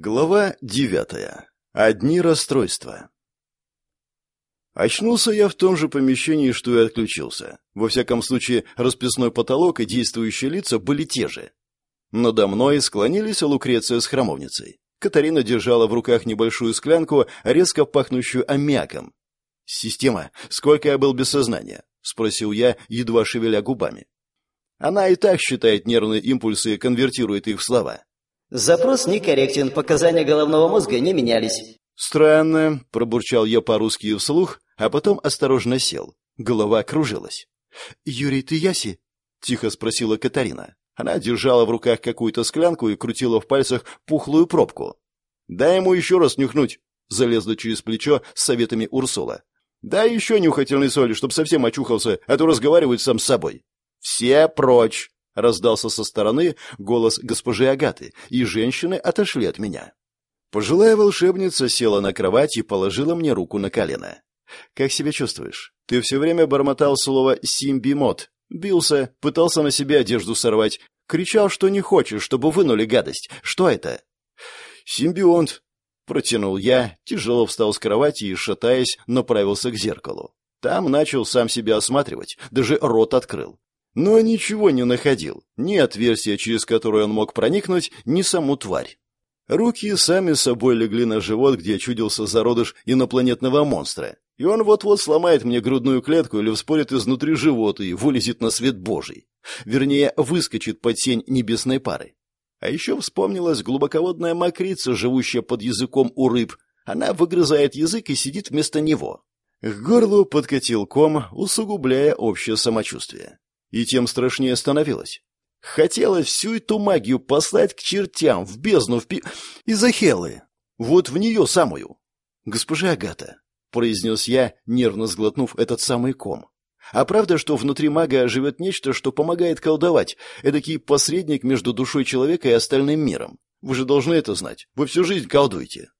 Глава девятая. Одни расстройства. Очнулся я в том же помещении, что и отключился. Во всяком случае, расписной потолок и действующие лица были те же. Надо мной склонились Лукреция с храмовницей. Катарина держала в руках небольшую склянку, резко пахнущую аммиаком. «Система, сколько я был без сознания?» — спросил я, едва шевеля губами. Она и так считает нервные импульсы и конвертирует их в слова. Запрос некорректен, показания головного мозга не менялись. Странно, пробурчал я по-русски вслух, а потом осторожно сел. Голова кружилась. Юрий, ты Яси? тихо спросила Катарина. Она держала в руках какую-то склянку и крутила в пальцах пухлую пробку. «Дай ему еще раз нюхнуть», — залезла через плечо с советами Урсула. «Дай еще нюхательной соли, чтоб совсем очухался, а то разговаривает сам с собой». «Все прочь!» Раздался со стороны голос госпожи Агаты, и женщины отошли от меня. Пожилая волшебница села на кровать и положила мне руку на колено. «Как себя чувствуешь? Ты все время бормотал слово «симбимот». Бился, пытался на себе одежду сорвать. Кричал, что не хочешь, чтобы вынули гадость. Что это?» «Симбионт», — протянул я, тяжело встал с кровати и, шатаясь, направился к зеркалу. Там начал сам себя осматривать, даже рот открыл но ничего не находил, ни отверстия, через которое он мог проникнуть, ни саму тварь. Руки сами собой легли на живот, где чудился зародыш инопланетного монстра, и он вот-вот сломает мне грудную клетку или вспорит изнутри живота и вылезет на свет Божий. Вернее, выскочит под тень небесной пары. А еще вспомнилась глубоководная мокрица, живущая под языком у рыб. Она выгрызает язык и сидит вместо него. К горлу подкатил ком, усугубляя общее самочувствие. И тем страшнее становилось. Хотелось всю эту магию послать к чертям, в бездну, в пи... из-за Хелы. Вот в нее самую. «Госпожа Агата», — произнес я, нервно сглотнув этот самый ком. «А правда, что внутри мага живет нечто, что помогает колдовать, эдакий посредник между душой человека и остальным миром? Вы же должны это знать. Вы всю жизнь колдуете».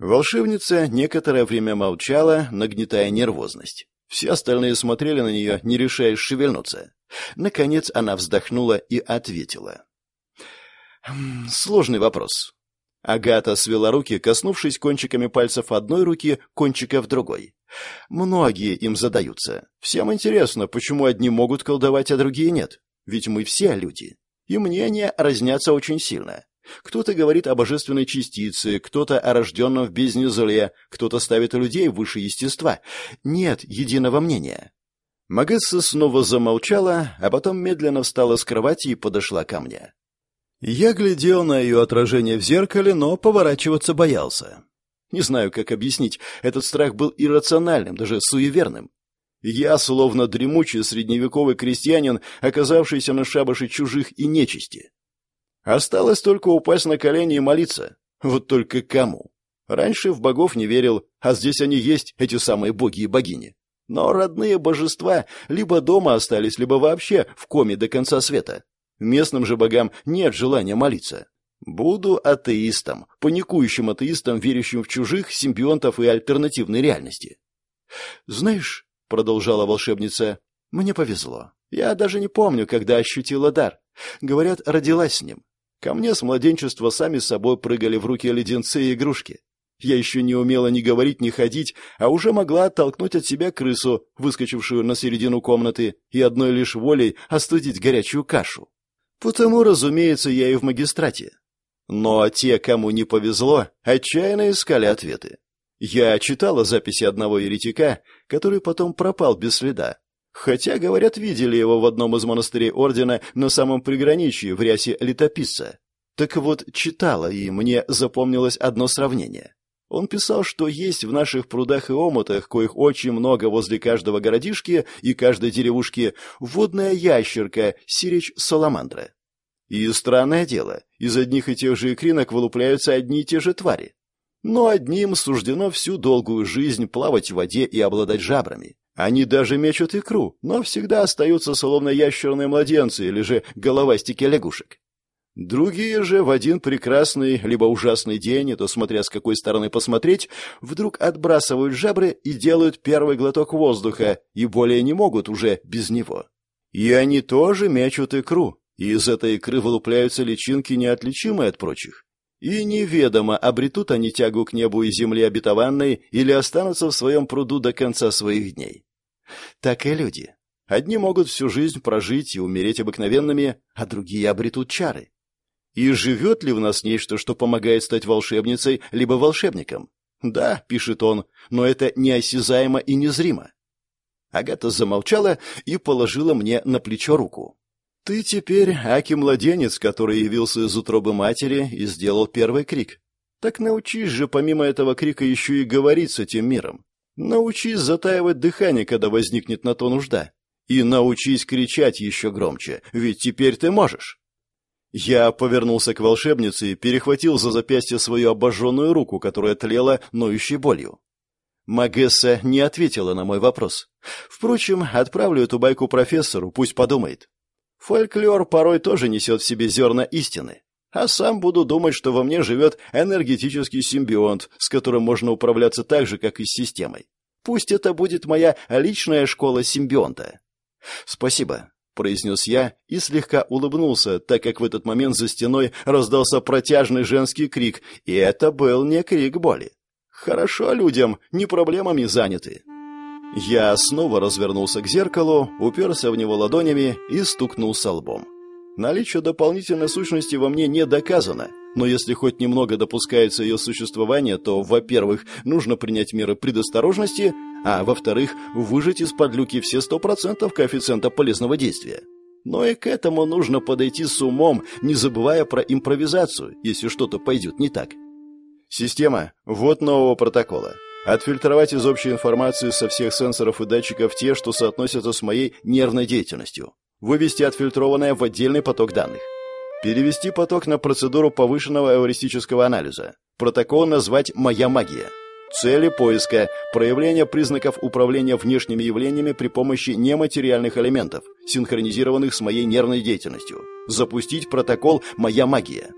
Волшебница некоторое время молчала, нагнетая нервозность. Все остальные смотрели на нее, не решаясь шевельнуться. Наконец она вздохнула и ответила. «Хм, «Сложный вопрос». Агата свела руки, коснувшись кончиками пальцев одной руки, кончика в другой. «Многие им задаются. Всем интересно, почему одни могут колдовать, а другие нет. Ведь мы все люди. И мнения разнятся очень сильно. Кто-то говорит о божественной частице, кто-то о рожденном в бездне кто-то ставит людей выше естества. Нет единого мнения. Магесса снова замолчала, а потом медленно встала с кровати и подошла ко мне. Я глядел на ее отражение в зеркале, но поворачиваться боялся. Не знаю, как объяснить, этот страх был иррациональным, даже суеверным. Я, словно дремучий средневековый крестьянин, оказавшийся на шабаше чужих и нечисти. Осталось только упасть на колени и молиться. Вот только кому? Раньше в богов не верил, а здесь они есть, эти самые боги и богини. Но родные божества либо дома остались, либо вообще в коме до конца света. Местным же богам нет желания молиться. Буду атеистом, паникующим атеистом, верящим в чужих, симбионтов и альтернативной реальности. «Знаешь», — продолжала волшебница, — «мне повезло. Я даже не помню, когда ощутила дар. Говорят, родилась с ним. Ко мне с младенчества сами собой прыгали в руки леденцы и игрушки. Я еще не умела ни говорить, ни ходить, а уже могла оттолкнуть от себя крысу, выскочившую на середину комнаты, и одной лишь волей остудить горячую кашу. Потому, разумеется, я и в магистрате. Но те, кому не повезло, отчаянно искали ответы. Я читала записи одного еретика, который потом пропал без следа, Хотя, говорят, видели его в одном из монастырей ордена на самом приграничье в рясе летописца. Так вот, читала, и мне запомнилось одно сравнение. Он писал, что есть в наших прудах и омутах, коих очень много возле каждого городишки и каждой деревушки, водная ящерка, сиречь саламандра. И странное дело, из одних и тех же икринок вылупляются одни и те же твари. Но одним суждено всю долгую жизнь плавать в воде и обладать жабрами, они даже мечут икру, но всегда остаются словно ящерные младенцы или же головастики лягушек. Другие же в один прекрасный либо ужасный день, то смотря с какой стороны посмотреть, вдруг отбрасывают жабры и делают первый глоток воздуха, и более не могут уже без него. И они тоже мечут икру, и из этой икры вылупляются личинки, неотличимые от прочих. И неведомо, обретут они тягу к небу и земле обетованной или останутся в своем пруду до конца своих дней. Так и люди. Одни могут всю жизнь прожить и умереть обыкновенными, а другие обретут чары. И живет ли в нас нечто, что помогает стать волшебницей либо волшебником? Да, пишет он, но это неосязаемо и незримо. Агата замолчала и положила мне на плечо руку. «Ты теперь Аки-младенец, который явился из утробы матери и сделал первый крик. Так научись же помимо этого крика еще и говорить с этим миром. Научись затаивать дыхание, когда возникнет на то нужда. И научись кричать еще громче, ведь теперь ты можешь». Я повернулся к волшебнице и перехватил за запястье свою обожженную руку, которая тлела ноющей болью. Магесса не ответила на мой вопрос. Впрочем, отправлю эту байку профессору, пусть подумает. Фольклор порой тоже несет в себе зерна истины. А сам буду думать, что во мне живет энергетический симбионт, с которым можно управляться так же, как и с системой. Пусть это будет моя личная школа симбионта. Спасибо, произнес я и слегка улыбнулся, так как в этот момент за стеной раздался протяжный женский крик, и это был не крик боли. Хорошо людям, не проблемами заняты. Я снова развернулся к зеркалу, уперся в него ладонями и стукнулся лбом. Наличие дополнительной сущности во мне не доказано, но если хоть немного допускается ее существование, то, во-первых, нужно принять меры предосторожности, а, во-вторых, выжать из-под все сто процентов коэффициента полезного действия. Но и к этому нужно подойти с умом, не забывая про импровизацию, если что-то пойдет не так. Система, вот нового протокола. Отфильтровать из общей информации со всех сенсоров и датчиков те, что соотносятся с моей нервной деятельностью. Вывести отфильтрованное в отдельный поток данных. Перевести поток на процедуру повышенного эвристического анализа. Протокол назвать «Моя магия». Цели поиска – проявление признаков управления внешними явлениями при помощи нематериальных элементов, синхронизированных с моей нервной деятельностью. Запустить протокол «Моя магия».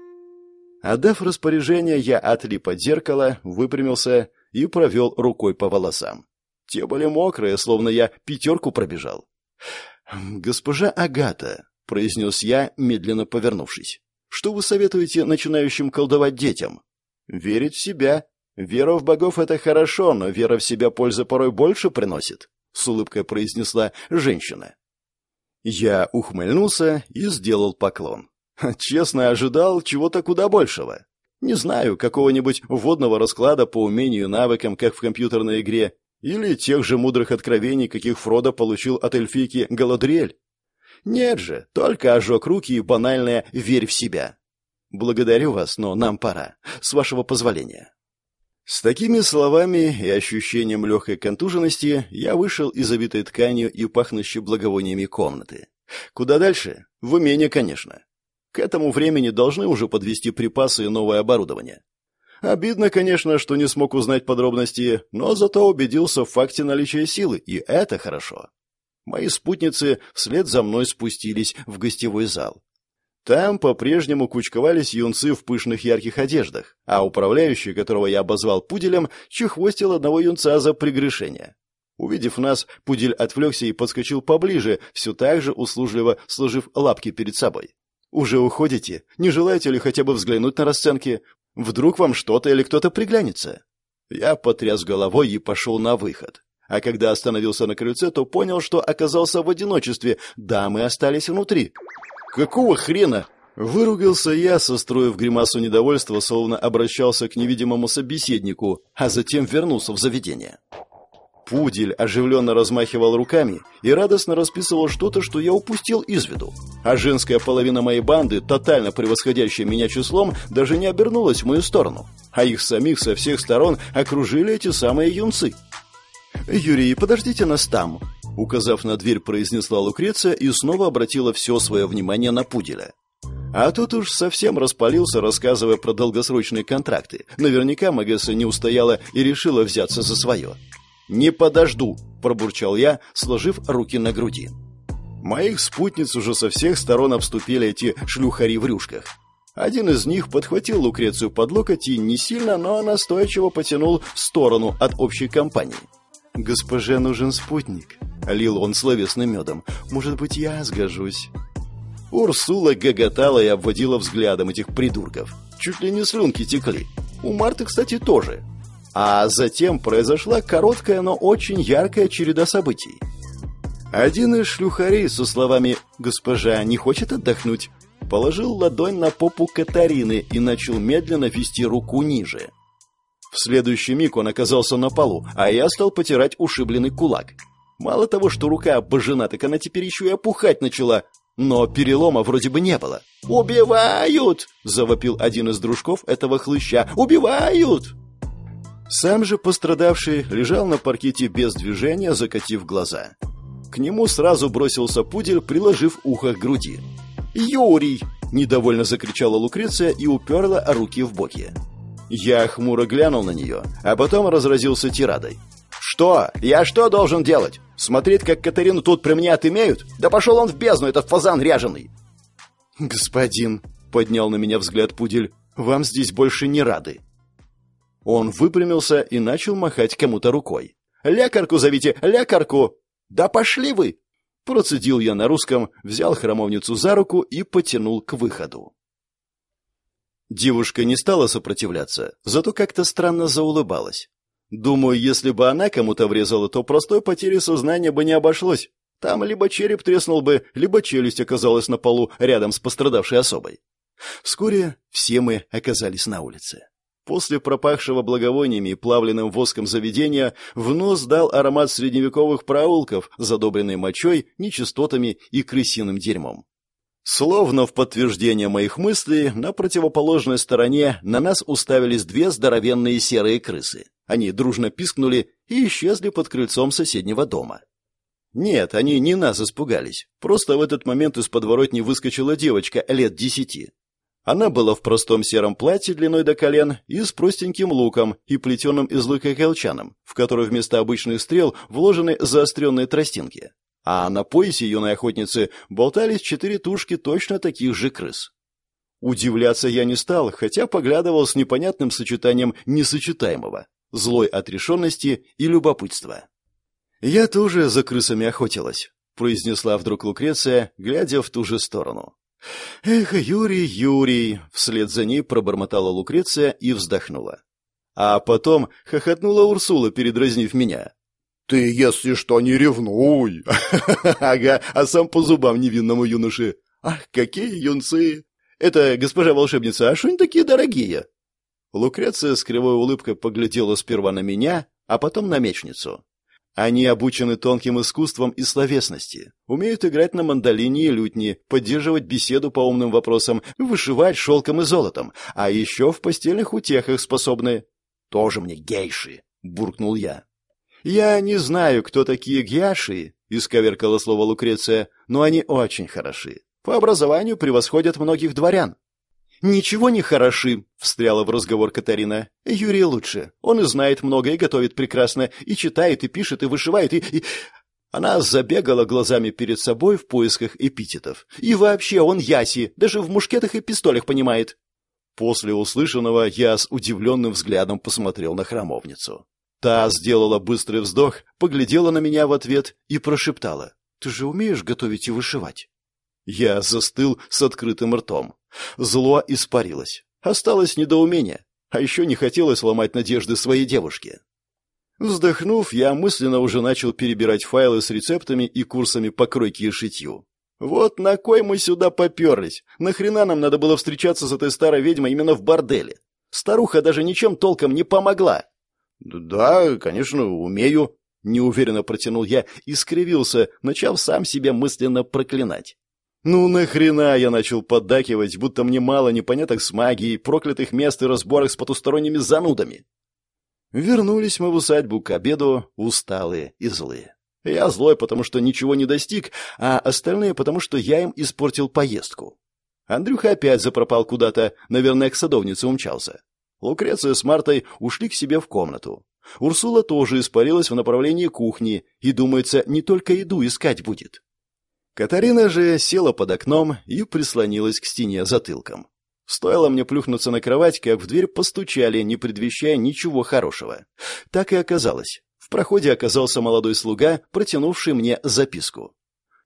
Отдав распоряжение, я отлип от зеркала, выпрямился и провел рукой по волосам. Те были мокрые, словно я пятерку пробежал. «Госпожа Агата», — произнес я, медленно повернувшись, — «что вы советуете начинающим колдовать детям?» «Верить в себя. Вера в богов — это хорошо, но вера в себя пользы порой больше приносит», — с улыбкой произнесла женщина. Я ухмыльнулся и сделал поклон. Честно, ожидал чего-то куда большего. Не знаю, какого-нибудь вводного расклада по умению и навыкам, как в компьютерной игре, или тех же мудрых откровений, каких Фродо получил от эльфийки Галадриэль. Нет же, только ожог руки и банальное «верь в себя». Благодарю вас, но нам пора. С вашего позволения. С такими словами и ощущением легкой контуженности я вышел из обитой тканью и пахнущей благовониями комнаты. Куда дальше? В имение, конечно. К этому времени должны уже подвести припасы и новое оборудование. Обидно, конечно, что не смог узнать подробности, но зато убедился в факте наличия силы, и это хорошо. Мои спутницы вслед за мной спустились в гостевой зал. Там по-прежнему кучковались юнцы в пышных ярких одеждах, а управляющий, которого я обозвал пуделем, чехвостил одного юнца за прегрешение. Увидев нас, пудель отвлекся и подскочил поближе, все так же услужливо сложив лапки перед собой. «Уже уходите? Не желаете ли хотя бы взглянуть на расценки? Вдруг вам что-то или кто-то приглянется?» Я потряс головой и пошел на выход. А когда остановился на крыльце, то понял, что оказался в одиночестве. Дамы остались внутри. «Какого хрена?» Выругался я, состроив гримасу недовольства, словно обращался к невидимому собеседнику, а затем вернулся в заведение. Пудель оживленно размахивал руками и радостно расписывал что-то, что я упустил из виду. А женская половина моей банды, тотально превосходящая меня числом, даже не обернулась в мою сторону. А их самих со всех сторон окружили эти самые юнцы. «Юрий, подождите нас там», — указав на дверь, произнесла Лукреция и снова обратила все свое внимание на Пуделя. А тут уж совсем распалился, рассказывая про долгосрочные контракты. Наверняка Магесса не устояла и решила взяться за свое. «Не подожду», – пробурчал я, сложив руки на груди. Моих спутниц уже со всех сторон обступили эти шлюхари в рюшках. Один из них подхватил Лукрецию под локоть и не сильно, но настойчиво потянул в сторону от общей компании. «Госпоже нужен спутник», — лил он словесным медом. «Может быть, я сгожусь». Урсула гоготала и обводила взглядом этих придурков. чуть ли не слюнки текли. У Марты, кстати, тоже. А затем произошла короткая, но очень яркая череда событий. Один из шлюхарей со словами «Госпожа не хочет отдохнуть» положил ладонь на попу Катарины и начал медленно вести руку ниже. В следующий миг он оказался на полу, а я стал потирать ушибленный кулак. Мало того, что рука обожжена, так она теперь еще и опухать начала, но перелома вроде бы не было. «Убивают!» – завопил один из дружков этого хлыща. «Убивают!» Сам же пострадавший лежал на паркете без движения, закатив глаза. К нему сразу бросился пудель, приложив ухо к груди. «Юрий!» – недовольно закричала Лукреция и уперла руки в боки. Я хмуро глянул на нее, а потом разразился тирадой. «Что? Я что должен делать? Смотреть, как Катарину тут при мне отымеют? Да пошел он в бездну, этот фазан ряженый!» «Господин», — поднял на меня взгляд пудель, — «вам здесь больше не рады». Он выпрямился и начал махать кому-то рукой. «Лекарку зовите! Лекарку!» «Да пошли вы!» Процедил я на русском, взял храмовницу за руку и потянул к выходу. Девушка не стала сопротивляться, зато как-то странно заулыбалась. Думаю, если бы она кому-то врезала, то простой потери сознания бы не обошлось. Там либо череп треснул бы, либо челюсть оказалась на полу рядом с пострадавшей особой. Вскоре все мы оказались на улице. После пропахшего благовониями и плавленным воском заведения в нос дал аромат средневековых проулков, задобренный мочой, нечистотами и крысиным дерьмом. Словно в подтверждение моих мыслей, на противоположной стороне на нас уставились две здоровенные серые крысы. Они дружно пискнули и исчезли под крыльцом соседнего дома. Нет, они не нас испугались. Просто в этот момент из подворотни выскочила девочка лет десяти. Она была в простом сером платье длиной до колен и с простеньким луком и плетеным из лука колчаном, в который вместо обычных стрел вложены заостренные тростинки. А на поясе юной охотницы болтались четыре тушки точно таких же крыс. Удивляться я не стал, хотя поглядывал с непонятным сочетанием несочетаемого – злой отрешенности и любопытства. «Я тоже за крысами охотилась», – произнесла вдруг Лукреция, глядя в ту же сторону. «Эх, Юрий, Юрий!» — вслед за ней пробормотала Лукреция и вздохнула. А потом хохотнула Урсула, передразнив меня. «Ты, если что, не ревнуй!» «Ага, а сам по зубам невинному юноше. Ах, какие юнцы! Это, госпожа волшебница, а что они такие дорогие?» Лукреция с кривой улыбкой поглядела сперва на меня, а потом на мечницу. Они обучены тонким искусствам и словесности, умеют играть на мандолине и лютни, поддерживать беседу по умным вопросам, вышивать шелком и золотом, а еще в постельных утехах способны. «Тоже мне гейши!» — буркнул я. «Я не знаю, кто такие гьяши», — исковеркала слово Лукреция, «но они очень хороши. По образованию превосходят многих дворян. «Ничего не хороши», — встряла в разговор Катарина. «Юрий лучше. Он и знает много, и готовит прекрасно, и читает, и пишет, и вышивает, и...», и... Она забегала глазами перед собой в поисках эпитетов. «И вообще он яси, даже в мушкетах и пистолях понимает». После услышанного я с удивленным взглядом посмотрел на храмовницу. Та сделала быстрый вздох, поглядела на меня в ответ и прошептала. «Ты же умеешь готовить и вышивать?» Я застыл с открытым ртом. Зло испарилось. Осталось недоумение. А еще не хотелось ломать надежды своей девушки. Вздохнув, я мысленно уже начал перебирать файлы с рецептами и курсами покройки и шитью. Вот на кой мы сюда поперлись? Нахрена нам надо было встречаться с этой старой ведьмой именно в борделе? Старуха даже ничем толком не помогла. Да, конечно, умею, неуверенно протянул я и скривился, начав сам себя мысленно проклинать. Ну нахрена я начал поддакивать, будто мне мало непоняток с магией, проклятых мест и разборок с потусторонними занудами. Вернулись мы в усадьбу к обеду, усталые и злые. Я злой, потому что ничего не достиг, а остальные, потому что я им испортил поездку. Андрюха опять запропал куда-то, наверное, к садовнице умчался. Лукреция с Мартой ушли к себе в комнату. Урсула тоже испарилась в направлении кухни и, думается, не только еду искать будет. Катарина же села под окном и прислонилась к стене затылком. Стоило мне плюхнуться на кровать, как в дверь постучали, не предвещая ничего хорошего. Так и оказалось. В проходе оказался молодой слуга, протянувший мне записку.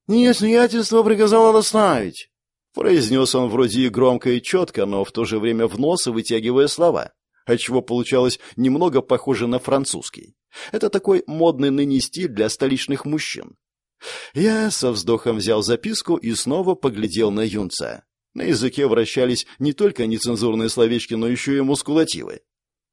«Неяснятельство приказало доставить». Произнес он вроде и громко и четко, но в то же время в нос вытягивая слова, отчего получалось немного похоже на французский. Это такой модный ныне стиль для столичных мужчин. Я со вздохом взял записку и снова поглядел на юнца. На языке вращались не только нецензурные словечки, но еще и мускулативы.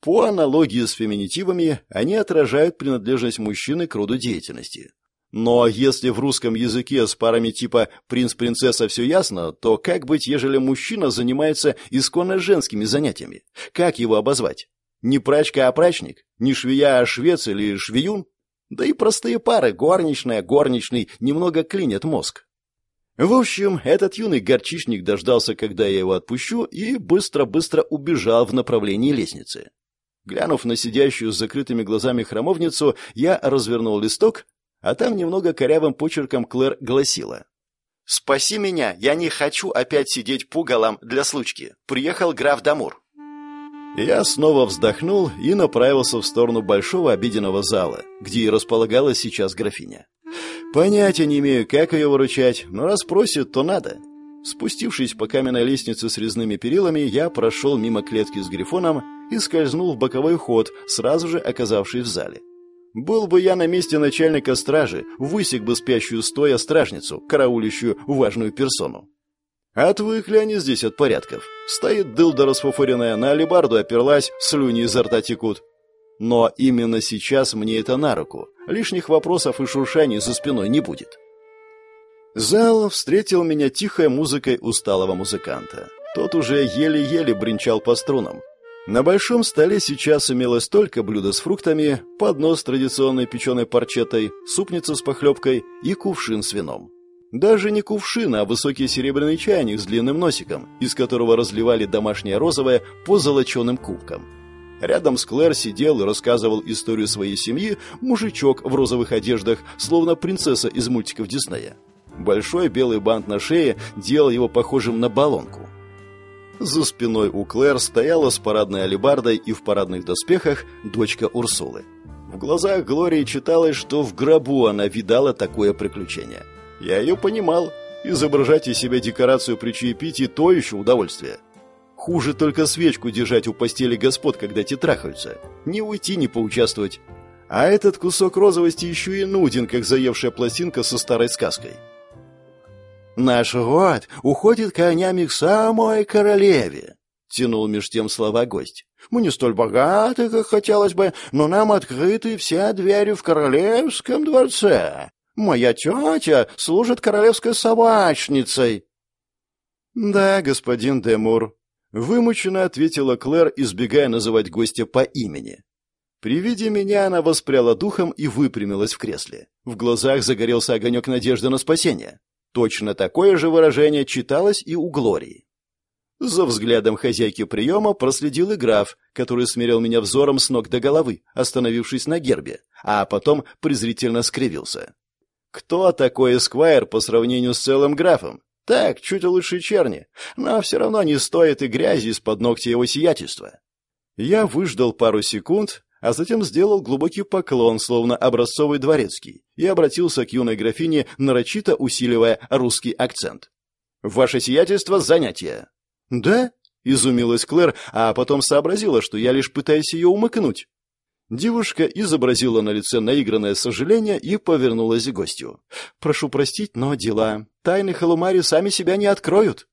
По аналогии с феминитивами, они отражают принадлежность мужчины к роду деятельности. Но если в русском языке с парами типа «принц-принцесса» все ясно, то как быть, ежели мужчина занимается исконно женскими занятиями? Как его обозвать? Не прачка, а прачник? Не швея, а швец или швеюн? Да и простые пары, горничная, горничный, немного клинят мозг. В общем, этот юный горчичник дождался, когда я его отпущу, и быстро-быстро убежал в направлении лестницы. Глянув на сидящую с закрытыми глазами храмовницу, я развернул листок а там немного корявым почерком Клэр гласила. «Спаси меня, я не хочу опять сидеть пугалом для случки. Приехал граф Дамур». Я снова вздохнул и направился в сторону большого обеденного зала, где и располагалась сейчас графиня. Понятия не имею, как ее выручать, но раз просит, то надо. Спустившись по каменной лестнице с резными перилами, я прошел мимо клетки с грифоном и скользнул в боковой ход, сразу же оказавшись в зале. Был бы я на месте начальника стражи, высек бы спящую стоя стражницу, караулищую важную персону. Отвыкли они здесь от порядков. Стоит дылда расфуфоренная, на алебарду оперлась, слюни изо рта текут. Но именно сейчас мне это на руку. Лишних вопросов и шуршаний за спиной не будет. Зал встретил меня тихой музыкой усталого музыканта. Тот уже еле-еле бренчал по струнам. На большом столе сейчас имелось только блюдо с фруктами, поднос традиционной печеной парчетой, супница с похлебкой и кувшин с вином. Даже не кувшин, а высокий серебряный чайник с длинным носиком, из которого разливали домашнее розовое по золоченым кубкам. Рядом с Клэр сидел и рассказывал историю своей семьи мужичок в розовых одеждах, словно принцесса из мультиков Диснея. Большой белый бант на шее делал его похожим на баллонку. За спиной у Клэр стояла с парадной алебардой и в парадных доспехах дочка Урсулы. В глазах Глории читалось, что в гробу она видала такое приключение. Я ее понимал. Изображать из себя декорацию при чаепитии – то еще удовольствие. Хуже только свечку держать у постели господ, когда те трахаются. Не уйти, не поучаствовать. А этот кусок розовости еще и нуден, как заевшая пластинка со старой сказкой. «Наш род уходит конями к самой королеве», — тянул меж тем слова гость. «Мы не столь богаты, как хотелось бы, но нам открыты все двери в королевском дворце. Моя тетя служит королевской собачницей». «Да, господин Демур», — вымученно ответила Клэр, избегая называть гостя по имени. При виде меня она воспряла духом и выпрямилась в кресле. В глазах загорелся огонек надежды на спасение. Точно такое же выражение читалось и у Глории. За взглядом хозяйки приема проследил и граф, который смирил меня взором с ног до головы, остановившись на гербе, а потом презрительно скривился. Кто такой эсквайр по сравнению с целым графом? Так, чуть лучше черни, но все равно не стоит и грязи из-под ногтя его сиятельства. Я выждал пару секунд, а затем сделал глубокий поклон, словно образцовый дворецкий, и обратился к юной графине, нарочито усиливая русский акцент. «Ваше сиятельство, занятие!» «Да?» — изумилась Клэр, а потом сообразила, что я лишь пытаюсь ее умыкнуть. Девушка изобразила на лице наигранное сожаление и повернулась к гостю. «Прошу простить, но дела. Тайны Халумари сами себя не откроют».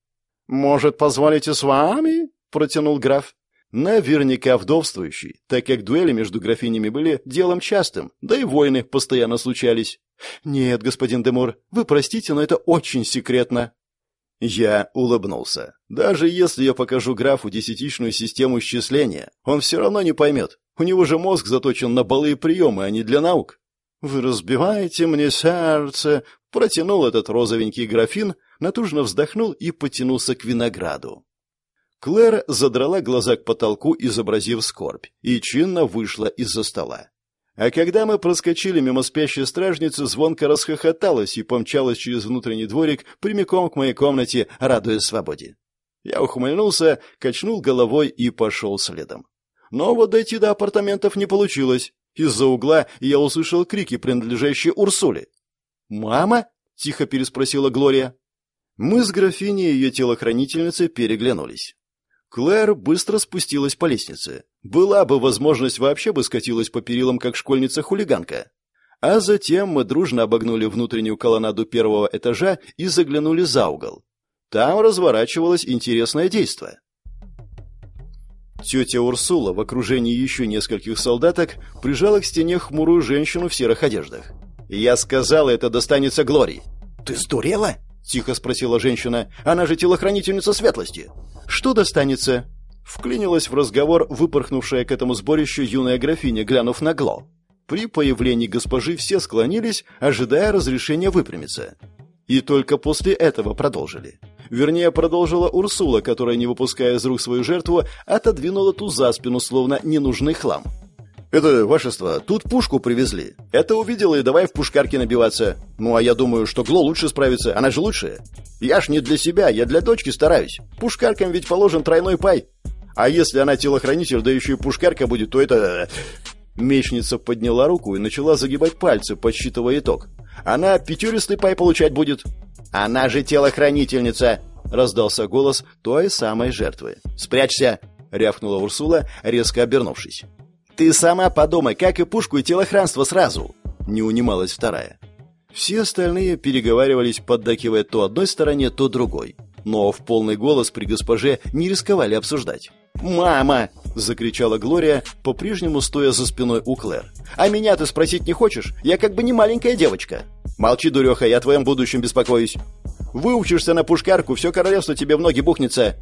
«Может, позволите с вами?» — протянул граф. Наверняка вдовствующий, так как дуэли между графинями были делом частым, да и войны постоянно случались. «Нет, господин Демур, вы простите, но это очень секретно». Я улыбнулся. Даже если я покажу графу десятичную систему счисления, он все равно не поймет. У него же мозг заточен на балые приемы, а не для наук. «Вы разбиваете мне сердце», — протянул этот розовенький графин, натужно вздохнул и потянулся к винограду. Клэр задрала глаза к потолку, изобразив скорбь, и чинно вышла из-за стола. А когда мы проскочили мимо спящей стражницы, звонко расхохоталась и помчалась через внутренний дворик прямиком к моей комнате, радуясь свободе. Я ухмыльнулся, качнул головой и пошел следом. Но вот дойти до апартаментов не получилось. Из-за угла я услышал крики, принадлежащие Урсуле. «Мама?» — тихо переспросила Глория. Мы с графиней и ее телохранительницей переглянулись. Клэр быстро спустилась по лестнице. Была бы возможность, вообще бы скатилась по перилам, как школьница-хулиганка. А затем мы дружно обогнули внутреннюю колоннаду первого этажа и заглянули за угол. Там разворачивалось интересное действие. Тетя Урсула в окружении еще нескольких солдаток прижала к стене хмурую женщину в серых одеждах. «Я сказала, это достанется Глории». «Ты сдурела?» — тихо спросила женщина. «Она же телохранительница светлости». «Что достанется?» Вклинилась в разговор выпорхнувшая к этому сборищу юная графиня, глянув на Гло. При появлении госпожи все склонились, ожидая разрешения выпрямиться. И только после этого продолжили. Вернее, продолжила Урсула, которая, не выпуская из рук свою жертву, отодвинула ту за спину, словно ненужный хлам. «Это, вашество, тут пушку привезли. Это увидела и давай в пушкарке набиваться. Ну, а я думаю, что Гло лучше справится, она же лучшая. Я ж не для себя, я для дочки стараюсь. Пушкаркам ведь положен тройной пай. А если она телохранитель, да еще и пушкарка будет, то это... Мечница подняла руку и начала загибать пальцы, подсчитывая итог. «Она пятюристый пай получать будет». «Она же телохранительница!» — раздался голос той самой жертвы. «Спрячься!» — рявкнула Урсула, резко обернувшись. «Ты сама подумай, как и пушку и телохранство сразу!» — не унималась вторая. Все остальные переговаривались, поддакивая то одной стороне, то другой. Но в полный голос при госпоже не рисковали обсуждать. «Мама!» – закричала Глория, по-прежнему стоя за спиной у Клэр. «А меня ты спросить не хочешь? Я как бы не маленькая девочка». «Молчи, дуреха, я о твоем будущем беспокоюсь. Выучишься на пушкарку, все королевство тебе в ноги бухнется».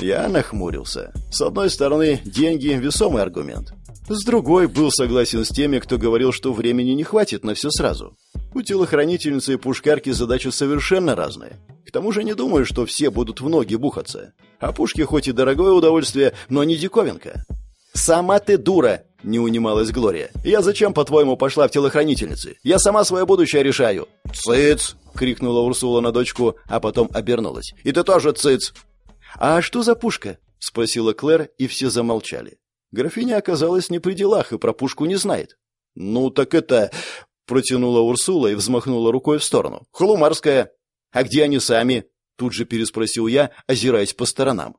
Я нахмурился. С одной стороны, деньги – весомый аргумент. С другой, был согласен с теми, кто говорил, что времени не хватит на все сразу. У телохранительницы и пушкарки задачи совершенно разные. К тому же не думаю, что все будут в ноги бухаться. А пушки хоть и дорогое удовольствие, но не диковинка. «Сама ты дура!» — не унималась Глория. «Я зачем, по-твоему, пошла в телохранительницы? Я сама свое будущее решаю!» «Цыц!» — крикнула Урсула на дочку, а потом обернулась. «И ты тоже цыц!» «А что за пушка?» — спросила Клэр, и все замолчали. Графиня оказалась не при делах и про пушку не знает. «Ну так это...» — протянула Урсула и взмахнула рукой в сторону. «Холумарская». «А где они сами?» — тут же переспросил я, озираясь по сторонам.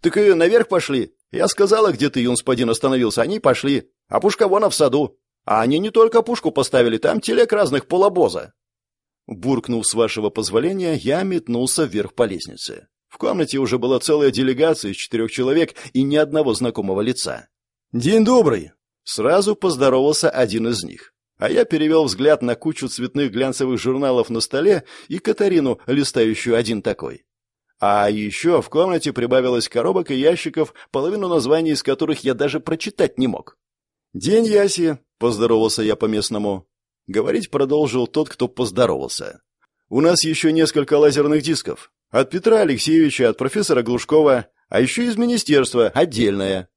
«Так и наверх пошли. Я сказала, где ты, юнспадин, остановился. Они пошли. А пушка вон в саду. А они не только пушку поставили, там телег разных полобоза». Буркнув с вашего позволения, я метнулся вверх по лестнице. В комнате уже была целая делегация из четырех человек и ни одного знакомого лица. «День добрый!» Сразу поздоровался один из них. А я перевел взгляд на кучу цветных глянцевых журналов на столе и Катарину, листающую один такой. А еще в комнате прибавилось коробок и ящиков, половину названий из которых я даже прочитать не мог. «День Яси!» — поздоровался я по-местному. Говорить продолжил тот, кто поздоровался. «У нас еще несколько лазерных дисков. От Петра Алексеевича, от профессора Глушкова, а еще из министерства, отдельное.